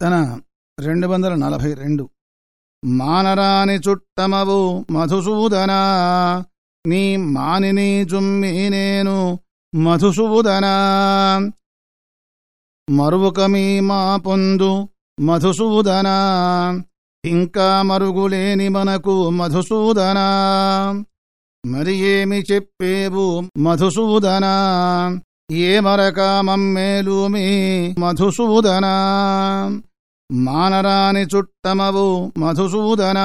కీర్తన రెండు వందల నలభై రెండు మానరాని చుట్టమవు మధుసూదనా నీ మానిని జుమ్మి నేను మధుసూదనా. మరువుకమీ మా పొందు మధుసూదనా ఇంకా మరుగులేని మనకు మధుసూదనా. మరి ఏమి చెప్పేవు మధుసూదనా ఏ మరక మమ్మేలు మీ మధుసూదనా. మానరాని చుట్టమవు మధుసూదనా.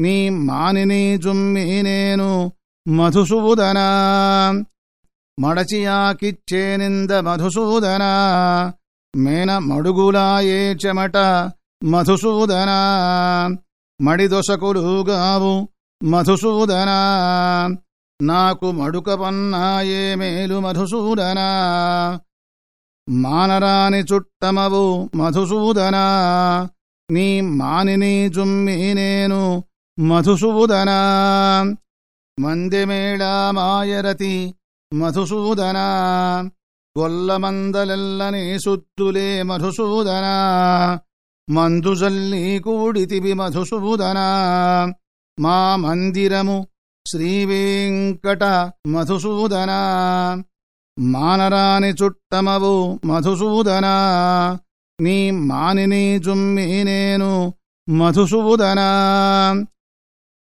నీ మానిని జుమ్మి నేను మధుసూదనా. మడచియాకిచ్చేనింద మధుసూదనా. మేన మడుగులాయే చెమట మధుసూదనా. మడిదొసకులుగావు మధుసూదనా. నాకు మడుక పన్నాయే మేలు మధుసూదనా. మానరాని చుట్టమవు మధుసూదనా. నీ మానిని జుమ్మి నేను మధుసూదనా. మందెమేళా మాయరతి మధుసూదనా. గొల్లమందలెల్లని సుద్దులే మధుసూదనా. మందుజల్లి కూడితివి మధుసూదనా. మా మందిరము శ్రీవేంకట మధుసూదనా. మానరాని చుట్టమవు మధుసూదనా. నీ మానిని జుమ్మి నేను మధుసూదనా.